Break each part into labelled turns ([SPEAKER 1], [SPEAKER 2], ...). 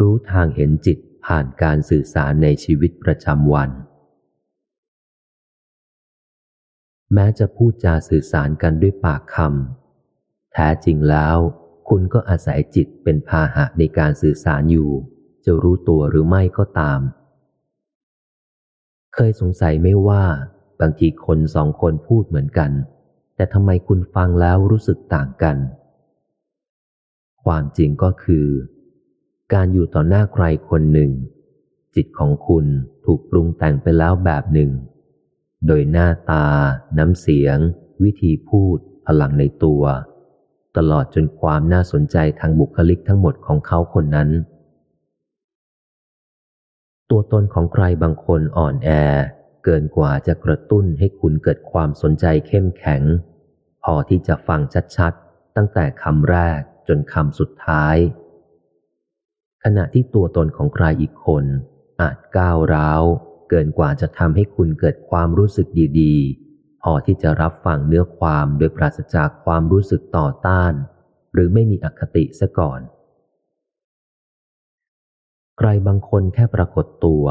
[SPEAKER 1] รู้ทางเห็นจิตผ่านการสื่อสารในชีวิตประจำวัน แม้จะพูดจาสื่อสารกันด้วยปากคำแท้จริงแล้ว คุณก็อาศัยจิตเป็นพาหะในการสื่อสารอยู่ จะรู้ตัวหรือไม่ก็ตาม เคยสงสัยไม่ว่าบางทีคนสองคนพูดเหมือนกัน แต่ทำไมคุณฟังแล้วรู้สึกต่างกัน ความจริงก็คือ การอยู่ต่อหน้าใครคนหนึ่ง จิตของคุณถูกปรุงแต่งไปแล้วแบบหนึ่ง โดยหน้าตา น้ำเสียง วิธีพูด พลังในตัว ตลอดจนความน่าสนใจทางบุคลิกทั้งหมดของเขาคนนั้น ตัวตนของใครบางคนอ่อนแอ เกินกว่าจะกระตุ้นให้คุณเกิดความสนใจเข้มแข็ง พอที่จะฟังชัดๆ ตั้งแต่คำแรกจนคำสุดท้าย ขณะที่ตัวตนของใครอีกคน อาจก้าวร้าว เกินกว่าจะทำให้คุณเกิดความรู้สึกดีๆ พอที่จะรับฟังเนื้อความโดยปราศจากความรู้สึกต่อต้าน หรือไม่มีอคติซะก่อน ใครบางคนแค่ปรากฏตัว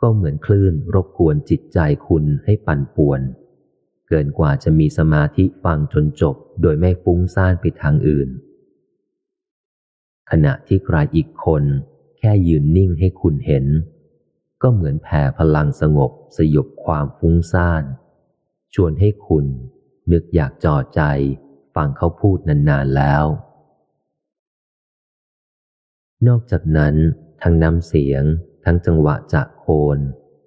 [SPEAKER 1] ก็เหมือนคลื่นรบกวนจิตใจคุณให้ปั่นป่วน เกินกว่าจะมีสมาธิฟังจนจบโดยไม่ฟุ้งซ่านไปทางอื่น ขณะที่ใครอีกคนแค่ยืนนิ่งให้คุณเห็น ก็เหมือนแผ่พลังสงบสยบความฟุ้งซ่าน ชวนให้คุณนึกอยากจ่อใจ ฟังเขาพูดนานๆแล้ว นอกจากนั้นทั้งน้ำเสียง ทั้งจังหวะจากโคน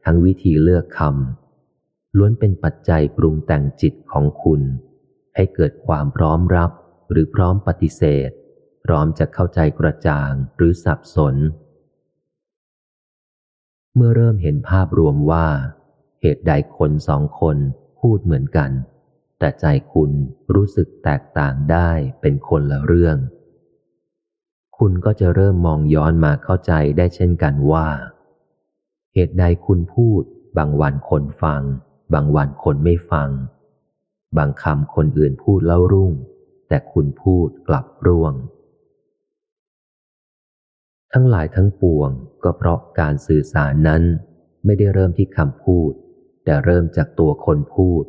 [SPEAKER 1] ทั้งวิธีเลือกคำล้วนเป็นปัจจัยปรุงแต่งจิตของคุณ ให้เกิดความพร้อมรับหรือพร้อมปฏิเสธ พร้อมจะเข้าใจกระจ่างหรือสับสน เมื่อเริ่มเห็นภาพรวมว่า เหตุใดคนสองคนพูดเหมือนกัน แต่ใจคุณรู้สึกแตกต่างได้เป็นคนละเรื่อง คุณก็จะเริ่มมองย้อนมาเข้าใจได้เช่นกันว่า เหตุใดคุณพูด บางวันคนฟัง บางวันคนไม่ฟัง บางคำคนอื่นพูดเล่ารุ่ง แต่คุณพูดกลับร่วง ทั้งหลายทั้งปวงก็เพราะการสื่อสารนั้น ไม่ได้เริ่มที่คำพูด แต่เริ่มจากตัวคนพูด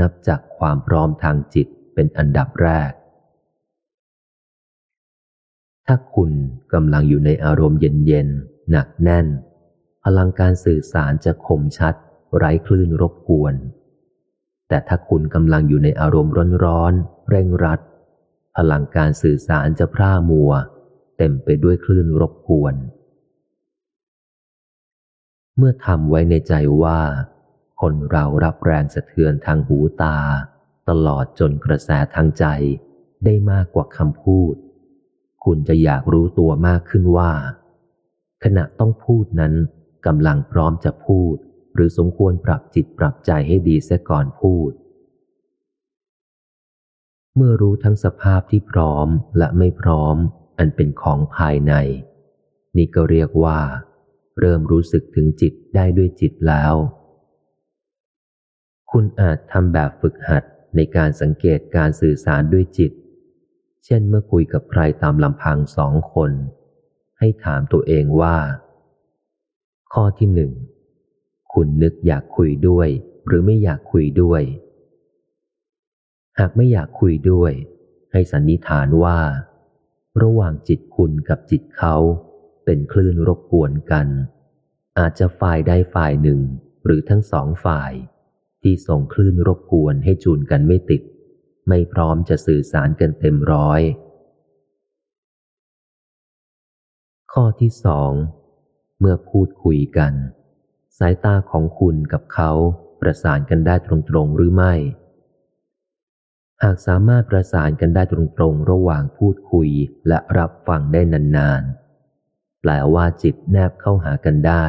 [SPEAKER 1] นับจากความพร้อมทางจิตเป็นอันดับแรก ถ้าคุณกำลังอยู่ในอารมณ์เย็นๆ หนักแน่น พลังการสื่อสารจะคมชัด ไร้คลื่นรบกวน แต่ถ้าคุณกำลังอยู่ในอารมณ์ร้อนๆ เร่งรัด พลังการสื่อสารจะพร่ามัว เต็มไปด้วยคลื่นรบกวน เมื่อทำไว้ในใจว่า คนเรารับแรงสะเทือนทางหูตา ตลอดจนกระแสทางใจได้มากกว่าคำพูด คุณจะอยากรู้ตัวมากขึ้นว่า ขณะต้องพูดนั้นกำลังพร้อมจะพูด หรือสมควรปรับจิตปรับใจให้ดีเสียก่อนพูดเมื่อรู้ทั้งสภาพที่พร้อมและไม่พร้อม อันเป็นของภายใน นี่ก็เรียกว่า เริ่มรู้สึกถึงจิตได้ด้วยจิตแล้ว คุณอาจทำแบบฝึกหัดในการสังเกตการสื่อสารด้วยจิต เช่นเมื่อคุยกับใครตามลำพังสองคน ให้ถามตัวเองว่า ข้อที่หนึ่ง คุณนึกอยากคุยด้วย หรือไม่อยากคุยด้วย หากไม่อยากคุยด้วย ให้สันนิษฐานว่า ระหว่างจิตคุณกับจิตเขาเป็นคลื่นรบกวนกัน อาจจะฝ่ายใดฝ่ายหนึ่งหรือทั้งสองฝ่าย ที่ส่งคลื่นรบกวนให้จูนกันไม่ติด ไม่พร้อมจะสื่อสารกันเต็มร้อย ข้อที่สองเมื่อพูดคุยกัน สายตาของคุณกับเขาประสานกันได้ตรงๆหรือไม่ หากสามารถประสานกันได้ตรงๆ ระหว่างพูดคุยและรับฟังได้นานๆ แปลว่าจิตแนบเข้าหากันได้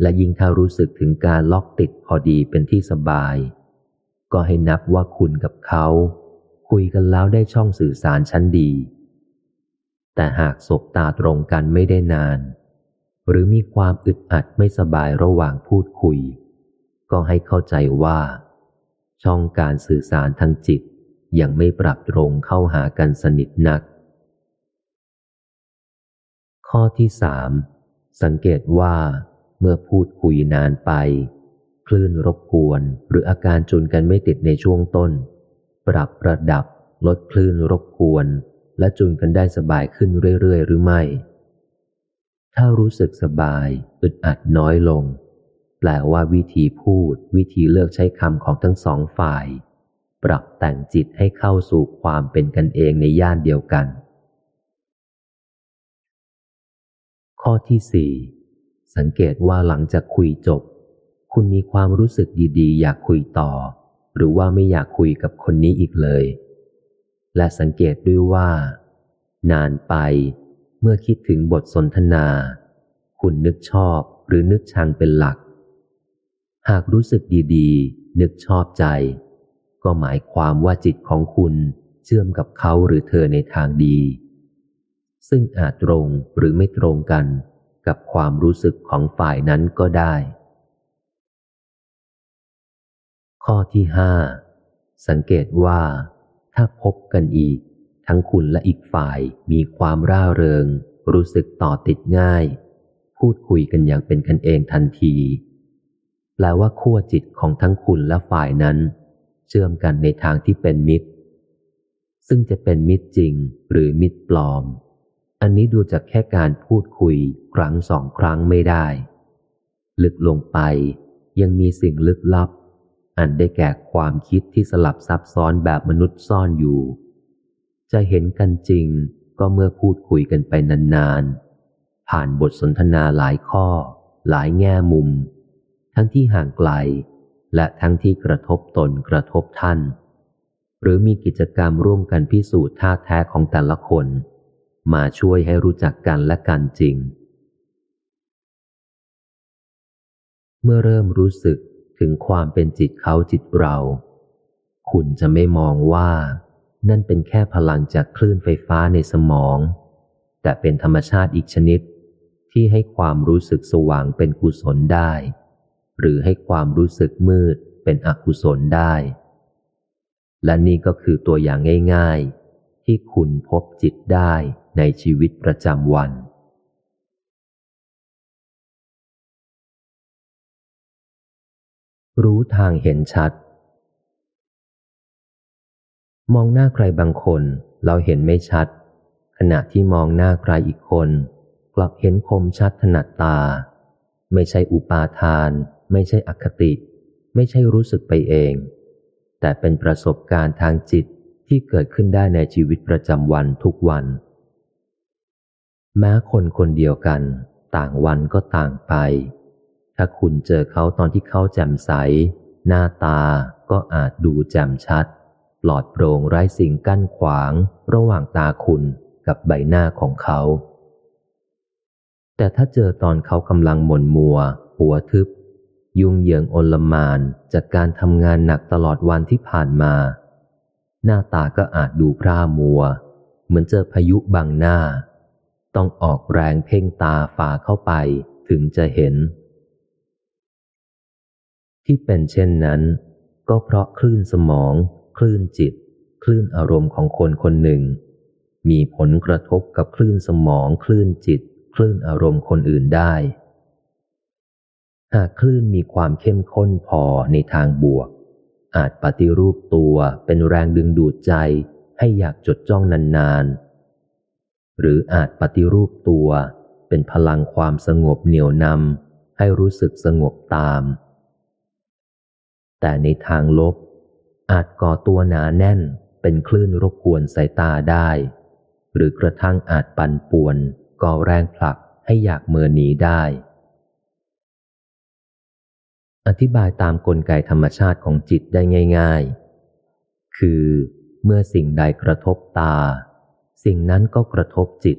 [SPEAKER 1] และยิ่งถ้ารู้สึกถึงการล็อกติดพอดีเป็นที่สบาย ก็ให้นับว่าคุณกับเขา คุยกันแล้วได้ช่องสื่อสารชั้นดี แต่หากสบตาตรงกันไม่ได้นาน หรือมีความอึดอัดไม่สบายระหว่างพูดคุย ก็ให้เข้าใจว่า ช่องการสื่อสารทางจิต ยังไม่ปรับตรงเข้าหากันสนิทนัก ข้อที่สามสังเกตว่าเมื่อพูดคุยนานไป คลื่นรบกวนหรืออาการจุนกันไม่ติดในช่วงต้น ปรับระดับลดคลื่นรบกวน และจุนกันได้สบายขึ้นเรื่อยๆ หรือไม่ ถ้ารู้สึกสบายอึดอัดน้อยลง แปลว่าวิธีพูด วิธีเลือกใช้คำของทั้งสองฝ่าย ปรับแต่งจิตให้เข้าสู่ความเป็นกันเองในย่านเดียวกัน ข้อที่สี่สังเกตว่าหลังจากคุยจบ คุณมีความรู้สึกดีๆ อยากคุยต่อ หรือว่าไม่อยากคุยกับคนนี้อีกเลย และสังเกตด้วยว่า นานไป เมื่อคิดถึงบทสนทนา คุณนึกชอบหรือนึกชังเป็นหลัก หากรู้สึกดีๆ นึกชอบใจ ก็หมายความว่าจิตของคุณเชื่อมกับเขาหรือเธอในทางดี ซึ่งอาจตรงหรือไม่ตรงกันกับความรู้สึกของฝ่ายนั้นก็ได้ ข้อที่ห้าสังเกตว่า ถ้าพบกันอีก ทั้งคุณและอีกฝ่ายมีความร่าเริง รู้สึกต่อติดง่าย พูดคุยกันอย่างเป็นกันเองทันที แปลว่าขั้วจิตของทั้งคุณและฝ่ายนั้น เชื่อมกันในทางที่เป็นมิตร ซึ่งจะเป็นมิตรจริงหรือมิตรปลอม อันนี้ดูจากแค่การพูดคุยครั้งสองครั้งไม่ได้ ลึกลงไปยังมีสิ่งลึกลับ อันได้แก่ความคิดที่สลับซับซ้อนแบบมนุษย์ซ่อนอยู่ จะเห็นกันจริงก็เมื่อพูดคุยกันไปนานๆ ผ่านบทสนทนาหลายข้อ หลายแง่มุม ทั้งที่ห่างไกล และทั้งที่กระทบตนกระทบท่าน หรือมีกิจกรรมร่วมกันพิสูจน์ท่าแท้ของแต่ละคน มาช่วยให้รู้จักกันและกันจริง เมื่อเริ่มรู้สึกถึงความเป็นจิตเขาจิตเรา คุณจะไม่มองว่า นั่นเป็นแค่พลังจากคลื่นไฟฟ้าในสมอง แต่เป็นธรรมชาติอีกชนิดที่ให้ความรู้สึกสว่างเป็นกุศลได้ หรือให้ความรู้สึกมืดเป็นอกุศลได้ และนี่ก็คือตัวอย่างง่าย ๆ ที่คุณพบจิตได้ในชีวิตประจำวัน รู้ทางเห็นชัด มองหน้าใครบางคนเราเห็นไม่ชัด ขณะที่มองหน้าใครอีกคน กลับเห็นคมชัดถนัดตา ไม่ใช่อุปาทาน ไม่ใช่อคติ ไม่ใช่รู้สึกไปเอง แต่เป็นประสบการณ์ทางจิตที่เกิดขึ้นได้ในชีวิตประจำวันทุกวัน แม้คนคนเดียวกัน ต่างวันก็ต่างไป ถ้าคุณเจอเขาตอนที่เขาแจ่มใส หน้าตาก็อาจดูแจ่มชัด ปลอดโปร่งไร้สิ่งกั้นขวาง ระหว่างตาคุณกับใบหน้าของเขา แต่ถ้าเจอตอนเขากำลังหม่นมัว หัวทึบ ยุ่งเหยิงอนลมานจากการทำงานหนักตลอดวันที่ผ่านมา หน้าตาก็อาจดูพร่ามัว เหมือนเจอพายุบังหน้า ต้องออกแรงเพ่งตาฝ่าเข้าไปถึงจะเห็น ที่เป็นเช่นนั้น ก็เพราะคลื่นสมอง คลื่นจิต คลื่นอารมณ์ของคนคนหนึ่ง มีผลกระทบกับคลื่นสมอง คลื่นจิต คลื่นอารมณ์คนอื่นได้ หากคลื่นมีความเข้มข้นพอในทางบวก อาจปฏิรูปตัวเป็นแรงดึงดูดใจให้อยากจดจ้องนานๆ หรืออาจปฏิรูปตัวเป็นพลังความสงบเหนี่ยวนำให้รู้สึกสงบตาม แต่ในทางลบ อาจก่อตัวหนาแน่นเป็นคลื่นรบกวนสายตาได้ หรือกระทั่งอาจปั่นป่วนก่อแรงผลักให้อยากเมินหนีได้ อธิบายตามกลไกธรรมชาติของจิตได้ง่าย ๆ คือเมื่อสิ่งใดกระทบตา สิ่งนั้นก็กระทบจิต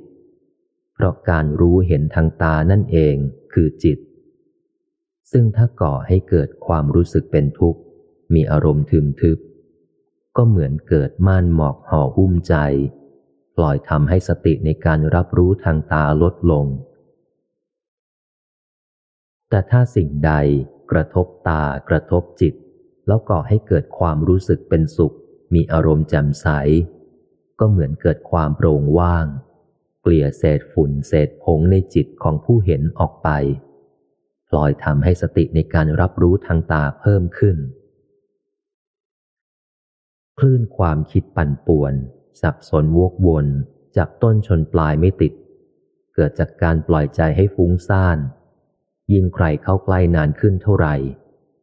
[SPEAKER 1] เพราะการรู้เห็นทางตานั่นเองคือจิต ซึ่งถ้าก่อให้เกิดความรู้สึกเป็นทุกข์ มีอารมณ์ทึมทึบ ก็เหมือนเกิดม่านหมอกห่อหุ้มใจ ปล่อยทำให้สติในการรับรู้ทางตาลดลง แต่ถ้าสิ่งใด กระทบตากระทบจิต แล้วก่อให้เกิดความรู้สึกเป็นสุข มีอารมณ์แจ่มใส ก็เหมือนเกิดความโปร่งว่าง เกลี่ยเศษฝุ่นเศษผงในจิตของผู้เห็นออกไปพลอยทำให้สติในการรับรู้ทางตาเพิ่มขึ้น คลื่นความคิดปั่นป่วน สับสนวกวนจากต้นชนปลายไม่ติด เกิดจากการปล่อยใจให้ฟุ้งซ่าน ยิ่งใครเข้าใกล้นานขึ้นเท่าไหร่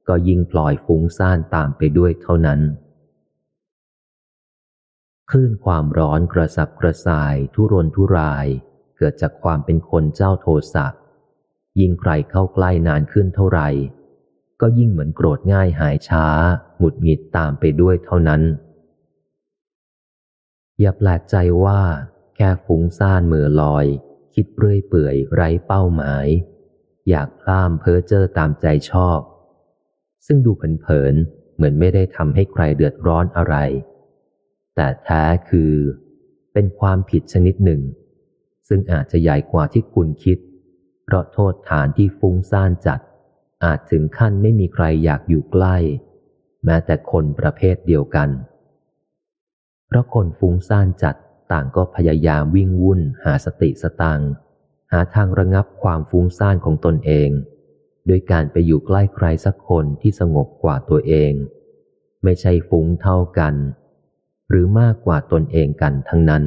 [SPEAKER 1] ก็ยิ่งปล่อยฟุ้งซ่านตามไปด้วยเท่านั้นคลื่นความร้อนกระสับกระส่ายทุรนทุราย เกิดจากความเป็นคนเจ้าโทสะยิ่งใครเข้าใกล้นานขึ้นเท่าไหร่ ก็ยิ่งเหมือนโกรธง่ายหายช้า หงุดหงิดตามไปด้วยเท่านั้น อย่าแปลกใจว่า แค่ฟุ้งซ่านเมื่อลอย คิดเรื่อยเปื่อยไร้เป้าหมาย อยากพล่ามเพ้อเจ้อตามใจชอบ ซึ่งดูเผินๆเหมือนไม่ได้ทำให้ใครเดือดร้อนอะไร แต่แท้คือ เป็นความผิดชนิดหนึ่ง ซึ่งอาจจะใหญ่กว่าที่คุณคิด เพราะโทษฐานที่ฟุ้งซ่านจัด อาจถึงขั้นไม่มีใครอยากอยู่ใกล้ แม้แต่คนประเภทเดียวกัน เพราะคนฟุ้งซ่านจัดต่างก็พยายามวิ่งวุ่นหาสติสตังาทางระงับความฟุ้งซ่านของตนเองด้วยการไปอยู่ใกล้ใครสักคนที่สงบกว่าตัวเอง ไม่ใช่ฟุ้งเท่ากัน หรือมากกว่าตนเองกันทั้งนั้น